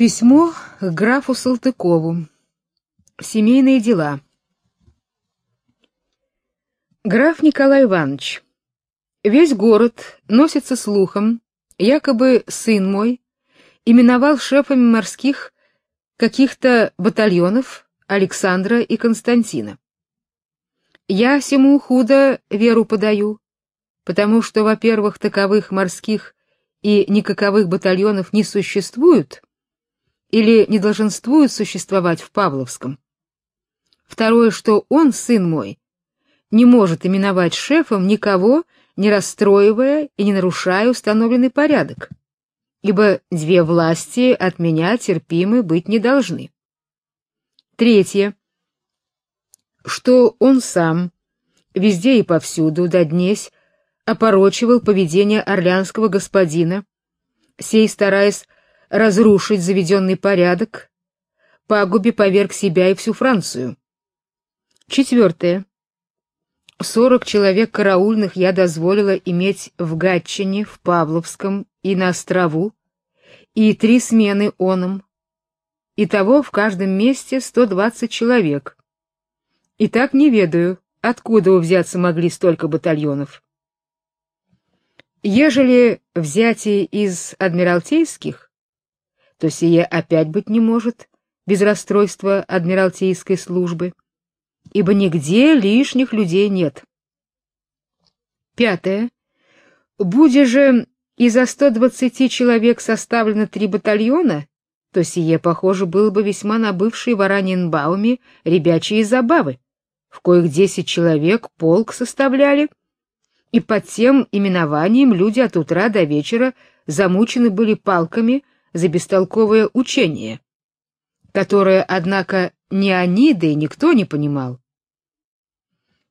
Письмо к графу Салтыкову. Семейные дела. Граф Николай Иванович, весь город носится слухом, якобы сын мой именовал шефами морских каких-то батальонов Александра и Константина. Я сему худо веру подаю, потому что, во-первых, таковых морских и никаковых батальонов не существует, или не долженствует существовать в Павловском. Второе, что он, сын мой, не может именовать шефом никого, не расстроивая и не нарушая установленный порядок, ибо две власти от меня терпимы быть не должны. Третье, что он сам везде и повсюду до днесь опорочивал поведение орлянского господина, сей стараясь разрушить заведенный порядок, пагубе поверг себя и всю Францию. Четвертое. Сорок человек караульных я дозволила иметь в Гатчине, в Павловском и на острову, и три смены оном. Итого в каждом месте сто двадцать человек. И так не ведаю, откуда взяться могли столько батальонов. Ежели взятие из адмиралтейских, то сие опять быть не может без расстройства адмиралтейской службы, ибо нигде лишних людей нет. Пятое. Буде же и за 120 человек составлено три батальона, то сие, похоже, было бы весьма на бывшие в Араньенбауме ребячьи забавы, в коих 10 человек полк составляли, и под тем именованием люди от утра до вечера замучены были палками за бестолковое учение, которое, однако, ни они, да и никто не понимал.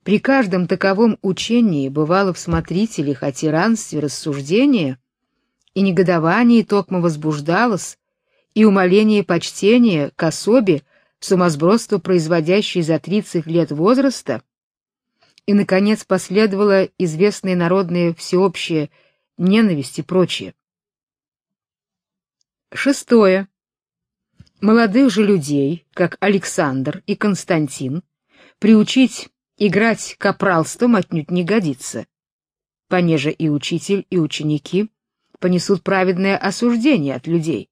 При каждом таковом учении бывало в смотрителях о тиранстве рассуждение, и негодование токмо возбуждалось, и умоление почтения к особе, сумасбродство производящей за тридцать лет возраста, и, наконец, последовало известное народное всеобщее ненависть и прочее. Шестое. Молодых же людей, как Александр и Константин, приучить играть капралством отнюдь не годится. Понеже и учитель, и ученики понесут праведное осуждение от людей.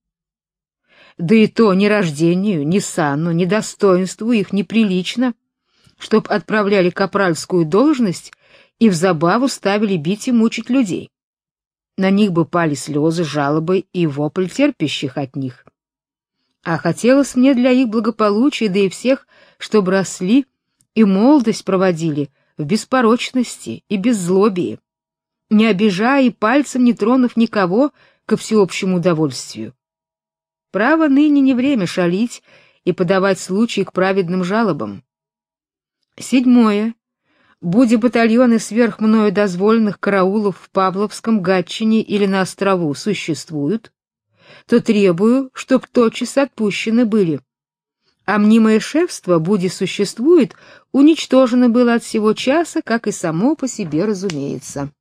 Да и то ни рождению, ни сану, ни достоинству их неприлично, чтоб отправляли капральскую должность и в забаву ставили бить и мучить людей на них бы пали слезы, жалобы и вопль терпящих от них. А хотелось мне для их благополучия, да и всех, чтобы росли и молодость проводили в беспорочности и беззлобии, не обижая и пальцем не тронув никого ко всеобщему удовольствию. Право ныне не время шалить и подавать случаи к праведным жалобам. Седьмое Будь батальоны сверх мною дозволенных караулов в Павловском, Гатчине или на острову существуют, то требую, чтоб тотчас отпущены были. А мнимое шефство, буди существует, уничтожено было от всего часа, как и само по себе разумеется.